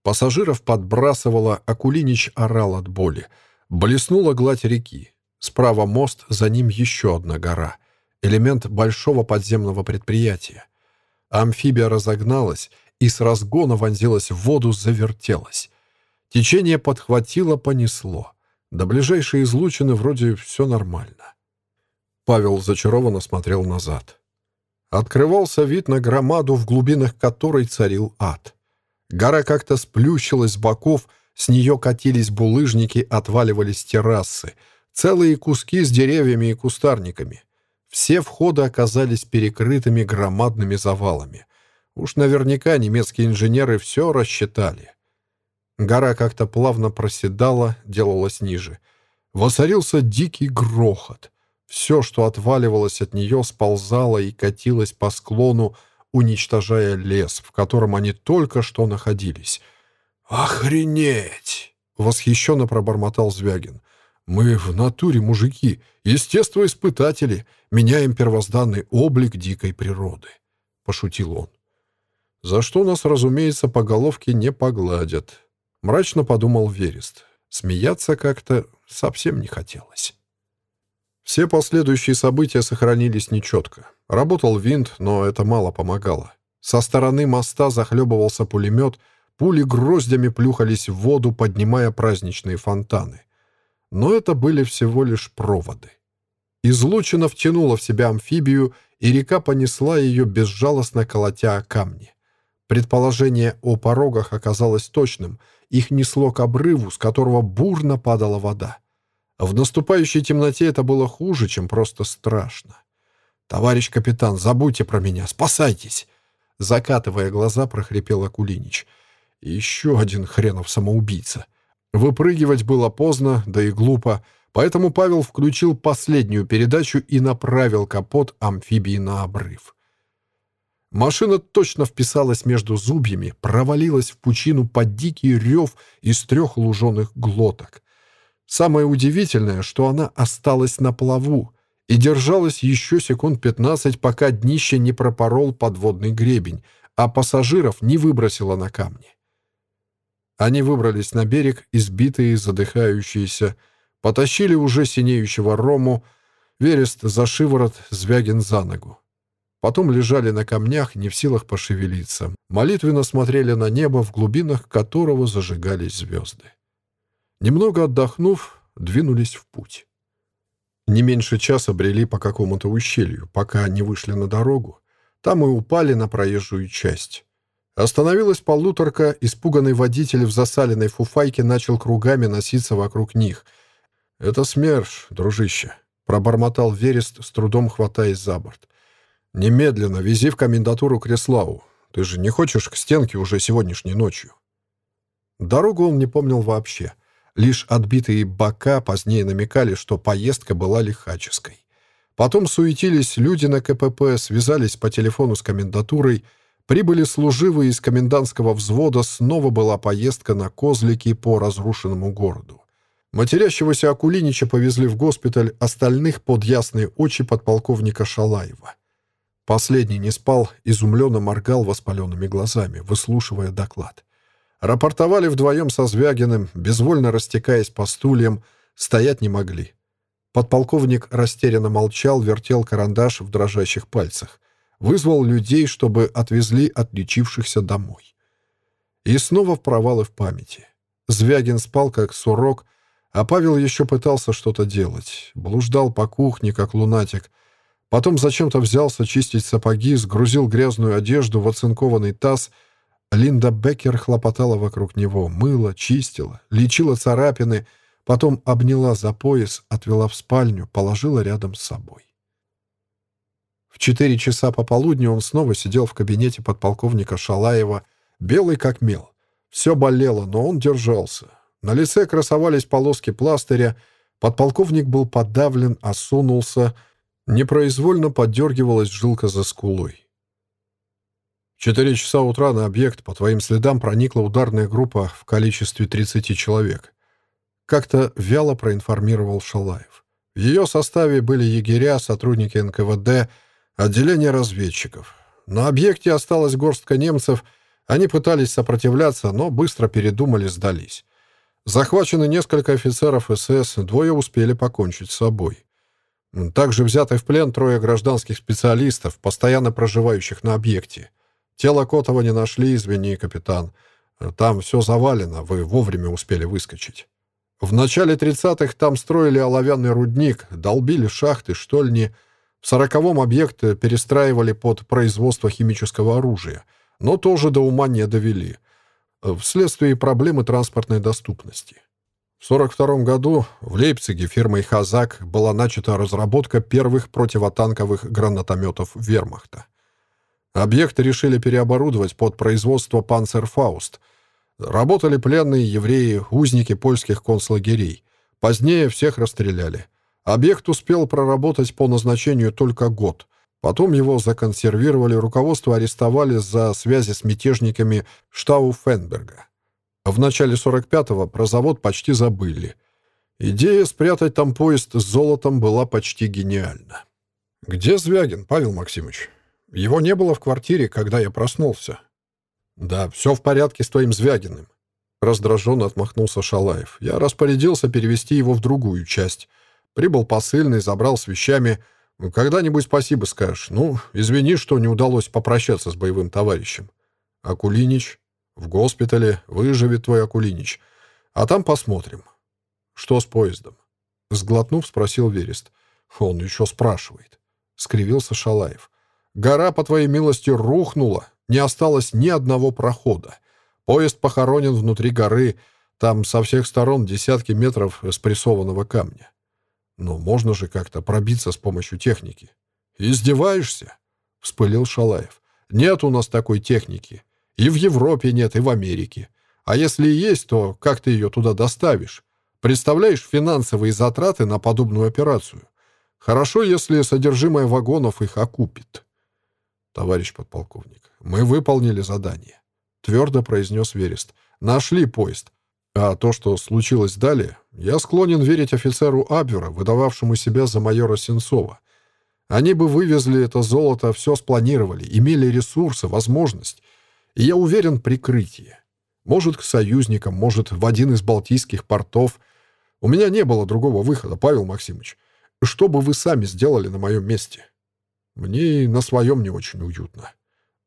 Пассажиров подбрасывала, Акулинич орал от боли. Блеснула гладь реки. Справа мост, за ним еще одна гора. Элемент большого подземного предприятия. Амфибия разогналась и с разгона вонзилась в воду, завертелась. Течение подхватило, понесло. До ближайшей излучины вроде все нормально. Павел зачарованно смотрел назад. Открывался вид на громаду, в глубинах которой царил ад. Гора как-то сплющилась с боков, с нее катились булыжники, отваливались террасы, целые куски с деревьями и кустарниками. Все входы оказались перекрытыми громадными завалами. Уж наверняка немецкие инженеры все рассчитали. Гора как-то плавно проседала, делалась ниже. Воцарился дикий грохот. Все, что отваливалось от нее, сползало и катилось по склону, уничтожая лес, в котором они только что находились. «Охренеть!» — восхищенно пробормотал Звягин. «Мы в натуре мужики, естествоиспытатели, меняем первозданный облик дикой природы», — пошутил он. «За что нас, разумеется, по головке не погладят», — мрачно подумал Верест. Смеяться как-то совсем не хотелось. Все последующие события сохранились нечетко. Работал винт, но это мало помогало. Со стороны моста захлебывался пулемет, пули гроздями плюхались в воду, поднимая праздничные фонтаны. Но это были всего лишь проводы. Излучина втянула в себя амфибию, и река понесла ее, безжалостно колотя о камни. Предположение о порогах оказалось точным. Их несло к обрыву, с которого бурно падала вода. В наступающей темноте это было хуже, чем просто страшно. «Товарищ капитан, забудьте про меня, спасайтесь!» Закатывая глаза, прохрипел Акулинич. «Еще один хренов самоубийца!» Выпрыгивать было поздно, да и глупо, поэтому Павел включил последнюю передачу и направил капот амфибии на обрыв. Машина точно вписалась между зубьями, провалилась в пучину под дикий рев из трех луженых глоток. Самое удивительное, что она осталась на плаву и держалась еще секунд 15, пока днище не пропорол подводный гребень, а пассажиров не выбросило на камни. Они выбрались на берег, избитые, задыхающиеся, потащили уже синеющего Рому, Верест за шиворот, Звягин за ногу. Потом лежали на камнях, не в силах пошевелиться. Молитвенно смотрели на небо, в глубинах которого зажигались звезды. Немного отдохнув, двинулись в путь. Не меньше часа брели по какому-то ущелью, пока не вышли на дорогу. Там и упали на проезжую часть. Остановилась полуторка, испуганный водитель в засаленной фуфайке начал кругами носиться вокруг них. «Это СМЕРШ, дружище», — пробормотал Верест, с трудом хватаясь за борт. «Немедленно вези в комендатуру Креслау. Ты же не хочешь к стенке уже сегодняшней ночью?» Дорогу он не помнил вообще. Лишь отбитые бока позднее намекали, что поездка была лихаческой. Потом суетились люди на КПП, связались по телефону с комендатурой, прибыли служивые из комендантского взвода, снова была поездка на козлики по разрушенному городу. Матерящегося Акулинича повезли в госпиталь, остальных под ясные очи подполковника Шалаева. Последний не спал, изумленно моргал воспаленными глазами, выслушивая доклад. Рапортовали вдвоем со Звягиным, безвольно растекаясь по стульям, стоять не могли. Подполковник растерянно молчал, вертел карандаш в дрожащих пальцах. вызвал людей, чтобы отвезли отличившихся домой. И снова в провалы в памяти. Звягин спал, как сурок, а Павел еще пытался что-то делать. Блуждал по кухне, как лунатик. Потом зачем-то взялся чистить сапоги, сгрузил грязную одежду в оцинкованный таз. Линда Беккер хлопотала вокруг него, мыла, чистила, лечила царапины, потом обняла за пояс, отвела в спальню, положила рядом с собой. В четыре часа пополудни он снова сидел в кабинете подполковника Шалаева, белый как мел. Все болело, но он держался. На лице красовались полоски пластыря, подполковник был подавлен, осунулся, непроизвольно поддергивалась жилка за скулой. Четыре часа утра на объект по твоим следам проникла ударная группа в количестве 30 человек. Как-то вяло проинформировал Шалаев. В ее составе были егеря, сотрудники НКВД, отделение разведчиков. На объекте осталась горстка немцев — они пытались сопротивляться, но быстро передумали, сдались. Захвачены несколько офицеров СС, двое успели покончить с собой. Также взяты в плен трое гражданских специалистов, постоянно проживающих на объекте. Тело Котова не нашли, извини, капитан. Там все завалено, вы вовремя успели выскочить. В начале 30-х там строили оловянный рудник, долбили шахты, штольни. В сороковом объект перестраивали под производство химического оружия — но тоже до ума не довели, вследствие проблемы транспортной доступности. В 1942 году в Лейпциге фирмой «Хазак» была начата разработка первых противотанковых гранатометов вермахта. Объекты решили переоборудовать под производство «Панцерфауст». Работали пленные евреи, узники польских концлагерей. Позднее всех расстреляли. Объект успел проработать по назначению только год — Потом его законсервировали, руководство арестовали за связи с мятежниками Штауфенберга. В начале 45-го про завод почти забыли. Идея спрятать там поезд с золотом была почти гениальна. «Где Звягин, Павел Максимович? Его не было в квартире, когда я проснулся». «Да, все в порядке с твоим Звягиным», — раздраженно отмахнулся Шалаев. «Я распорядился перевести его в другую часть. Прибыл посыльный, забрал с вещами...» Ну, когда-нибудь спасибо скажешь. Ну, извини, что не удалось попрощаться с боевым товарищем. Акулинич? В госпитале. Выживет твой Акулинич. А там посмотрим. Что с поездом? Сглотнув, спросил Верест. Он еще спрашивает. Скривился Шалаев. Гора, по твоей милости, рухнула. Не осталось ни одного прохода. Поезд похоронен внутри горы. Там со всех сторон десятки метров спрессованного камня. Но можно же как-то пробиться с помощью техники. «Издеваешься?» — вспылил Шалаев. «Нет у нас такой техники. И в Европе нет, и в Америке. А если и есть, то как ты ее туда доставишь? Представляешь финансовые затраты на подобную операцию? Хорошо, если содержимое вагонов их окупит». «Товарищ подполковник, мы выполнили задание», — твердо произнес Верест. «Нашли поезд. А то, что случилось далее, я склонен верить офицеру Абвера, выдававшему себя за майора Сенцова. Они бы вывезли это золото, все спланировали, имели ресурсы, возможность. И я уверен, прикрытие. Может, к союзникам, может, в один из балтийских портов. У меня не было другого выхода, Павел Максимович. Что бы вы сами сделали на моем месте? Мне и на своем не очень уютно.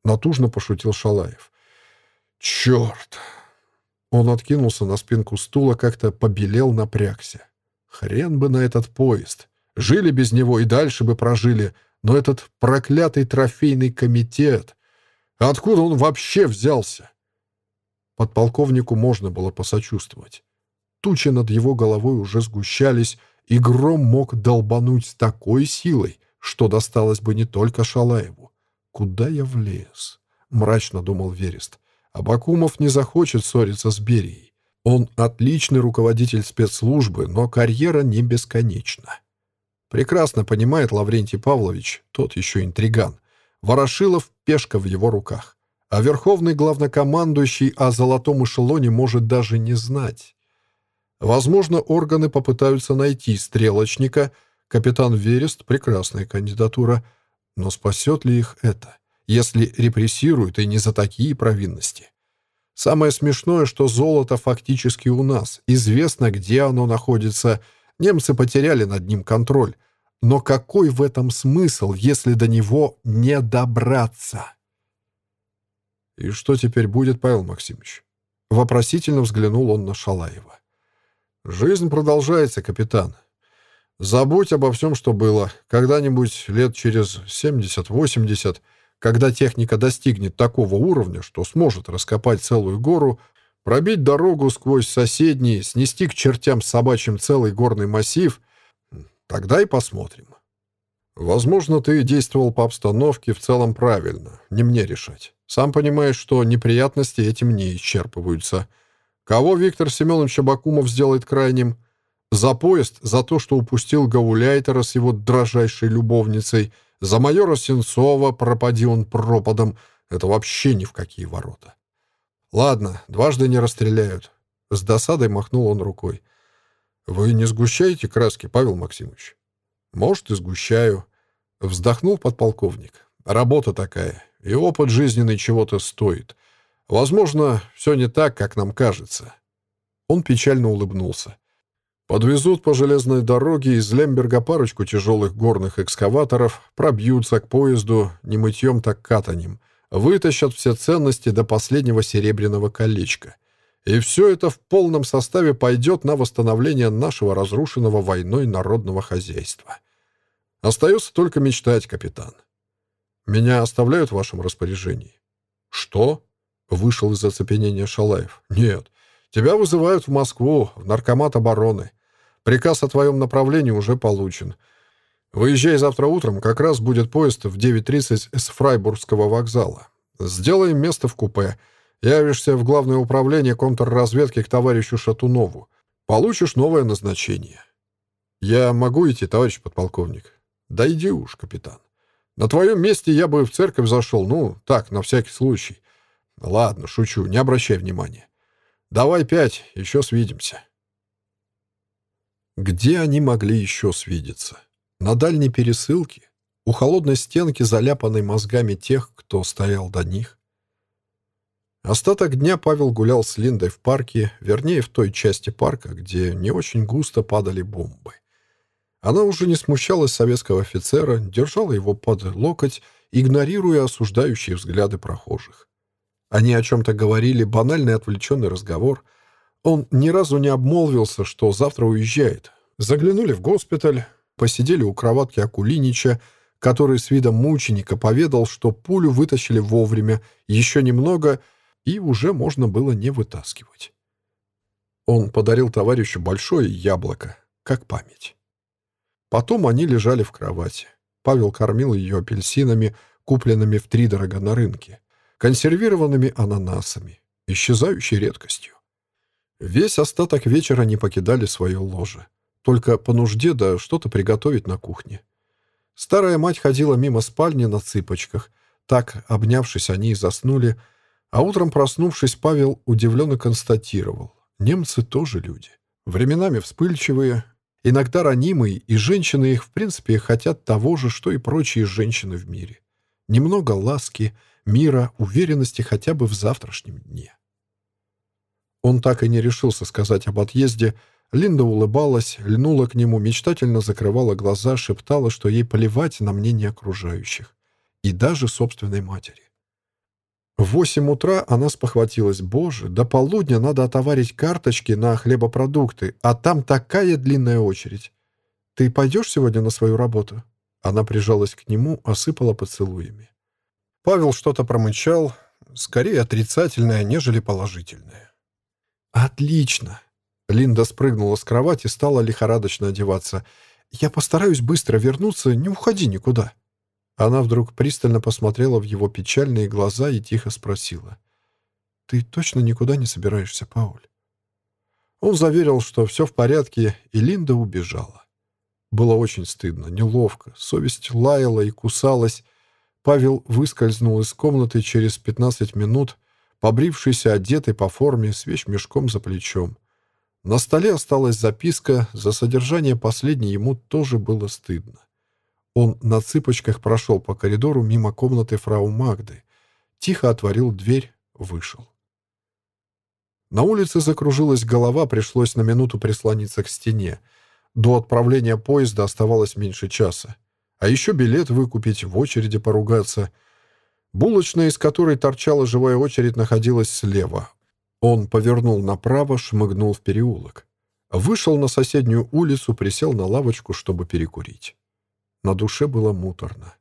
Натужно пошутил Шалаев. Черт! Он откинулся на спинку стула, как-то побелел, напрягся. Хрен бы на этот поезд. Жили без него и дальше бы прожили, но этот проклятый трофейный комитет... Откуда он вообще взялся? Подполковнику можно было посочувствовать. Тучи над его головой уже сгущались, и гром мог долбануть с такой силой, что досталось бы не только Шалаеву. «Куда я влез?» — мрачно думал Верест. Абакумов не захочет ссориться с Берией. Он отличный руководитель спецслужбы, но карьера не бесконечна. Прекрасно понимает Лаврентий Павлович, тот еще интриган. Ворошилов — пешка в его руках. А верховный главнокомандующий о золотом эшелоне может даже не знать. Возможно, органы попытаются найти стрелочника. Капитан Верест — прекрасная кандидатура. Но спасет ли их это? если репрессируют и не за такие провинности. Самое смешное, что золото фактически у нас. Известно, где оно находится. Немцы потеряли над ним контроль. Но какой в этом смысл, если до него не добраться? «И что теперь будет, Павел Максимович?» Вопросительно взглянул он на Шалаева. «Жизнь продолжается, капитан. Забудь обо всем, что было. Когда-нибудь лет через 70-80, когда техника достигнет такого уровня, что сможет раскопать целую гору, пробить дорогу сквозь соседний, снести к чертям собачьим целый горный массив, тогда и посмотрим. Возможно, ты действовал по обстановке в целом правильно, не мне решать. Сам понимаешь, что неприятности этим не исчерпываются. Кого Виктор Семенович Абакумов сделает крайним? За поезд, за то, что упустил Гауляйтера с его дрожайшей любовницей, за майора Сенцова, пропади он пропадом. Это вообще ни в какие ворота. Ладно, дважды не расстреляют. С досадой махнул он рукой. Вы не сгущаете краски, Павел Максимович? Может, и сгущаю. Вздохнул подполковник. Работа такая и опыт жизненный чего-то стоит. Возможно, все не так, как нам кажется». Он печально улыбнулся. Подвезут по железной дороге из Лемберга парочку тяжелых горных экскаваторов, пробьются к поезду не мытьем, так катанем, вытащат все ценности до последнего серебряного колечка. И все это в полном составе пойдет на восстановление нашего разрушенного войной народного хозяйства. Остается только мечтать, капитан. Меня оставляют в вашем распоряжении?» «Что?» — вышел из оцепенения Шалаев. «Нет. Тебя вызывают в Москву, в Наркомат обороны. Приказ о твоем направлении уже получен. Выезжай завтра утром, как раз будет поезд в 9.30 с Фрайбургского вокзала. Сделаем место в купе. Явишься в главное управление контрразведки к товарищу Шатунову. Получишь новое назначение». «Я могу идти, товарищ подполковник?» «Да иди уж, капитан». На твоем месте я бы в церковь зашел, ну, так, на всякий случай. Ладно, шучу, не обращай внимания. Давай пять, еще свидимся. Где они могли еще свидеться? На дальней пересылке? У холодной стенки, заляпанной мозгами тех, кто стоял до них? Остаток дня Павел гулял с Линдой в парке, вернее, в той части парка, где не очень густо падали бомбы. Она уже не смущалась советского офицера, держала его под локоть, игнорируя осуждающие взгляды прохожих. Они о чем-то говорили, банальный отвлеченный разговор. Он ни разу не обмолвился, что завтра уезжает. Заглянули в госпиталь, посидели у кроватки Акулинича, который с видом мученика поведал, что пулю вытащили вовремя, еще немного, и уже можно было не вытаскивать. Он подарил товарищу большое яблоко, как память. Потом они лежали в кровати. Павел кормил ее апельсинами, купленными в три дорого на рынке, консервированными ананасами, исчезающей редкостью. Весь остаток вечера не покидали свое ложе. Только по нужде да что-то приготовить на кухне. Старая мать ходила мимо спальни на цыпочках. Так, обнявшись, они и заснули. А утром, проснувшись, Павел удивленно констатировал. Немцы тоже люди. Временами вспыльчивые, Иногда ранимые, и женщины их, в принципе, хотят того же, что и прочие женщины в мире. Немного ласки, мира, уверенности хотя бы в завтрашнем дне. Он так и не решился сказать об отъезде. Линда улыбалась, льнула к нему, мечтательно закрывала глаза, шептала, что ей плевать на мнение окружающих. И даже собственной матери. В восемь утра она спохватилась. «Боже, до полудня надо отоварить карточки на хлебопродукты, а там такая длинная очередь. Ты пойдешь сегодня на свою работу?» Она прижалась к нему, осыпала поцелуями. Павел что-то промычал, скорее отрицательное, нежели положительное. «Отлично!» Линда спрыгнула с кровати, стала лихорадочно одеваться. «Я постараюсь быстро вернуться, не уходи никуда». Она вдруг пристально посмотрела в его печальные глаза и тихо спросила. «Ты точно никуда не собираешься, Пауль?» Он заверил, что все в порядке, и Линда убежала. Было очень стыдно, неловко, совесть лаяла и кусалась. Павел выскользнул из комнаты через пятнадцать минут, побрившийся, одетый по форме, с вещмешком за плечом. На столе осталась записка, за содержание последней ему тоже было стыдно. Он на цыпочках прошел по коридору мимо комнаты фрау Магды, тихо отворил дверь, вышел. На улице закружилась голова, пришлось на минуту прислониться к стене. До отправления поезда оставалось меньше часа. А еще билет выкупить, в очереди поругаться. Булочная, из которой торчала живая очередь, находилась слева. Он повернул направо, шмыгнул в переулок. Вышел на соседнюю улицу, присел на лавочку, чтобы перекурить. На душе было муторно.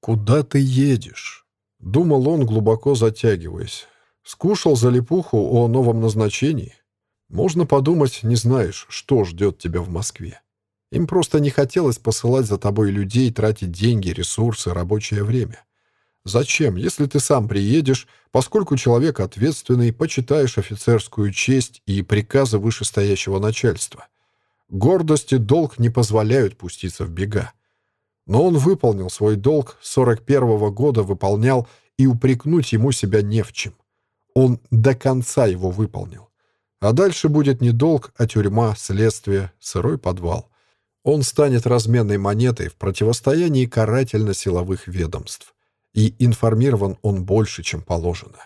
«Куда ты едешь?» — думал он, глубоко затягиваясь. «Скушал залипуху о новом назначении? Можно подумать, не знаешь, что ждет тебя в Москве. Им просто не хотелось посылать за тобой людей, тратить деньги, ресурсы, рабочее время. Зачем, если ты сам приедешь, поскольку человек ответственный, почитаешь офицерскую честь и приказы вышестоящего начальства? Гордость и долг не позволяют пуститься в бега. Но он выполнил свой долг, 41-го года выполнял, и упрекнуть ему себя не в чем. Он до конца его выполнил. А дальше будет не долг, а тюрьма, следствие, сырой подвал. Он станет разменной монетой в противостоянии карательно-силовых ведомств и информирован он больше, чем положено.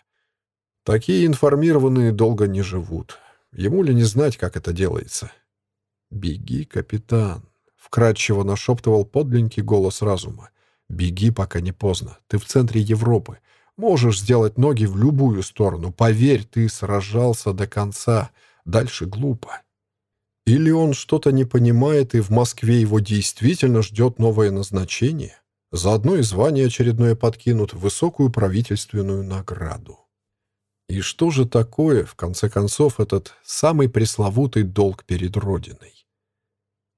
Такие информированные долго не живут. Ему ли не знать, как это делается? «Беги, капитан», — вкратчиво нашептывал подленький голос разума. «Беги, пока не поздно. Ты в центре Европы. Можешь сделать ноги в любую сторону. Поверь, ты сражался до конца. Дальше глупо». Или он что-то не понимает, и в Москве его действительно ждет новое назначение? Заодно и звание очередное подкинут, высокую правительственную награду. И что же такое, в конце концов, этот самый пресловутый долг перед Родиной?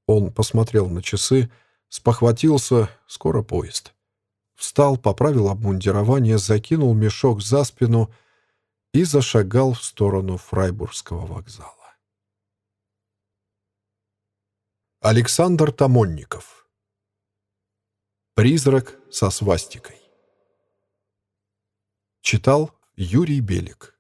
Он посмотрел на часы, спохватился, скоро поезд. Встал, поправил обмундирование, закинул мешок за спину и зашагал в сторону Фрайбургского вокзала. Александр Тамонников Призрак со свастикой. Читал Юрий Белик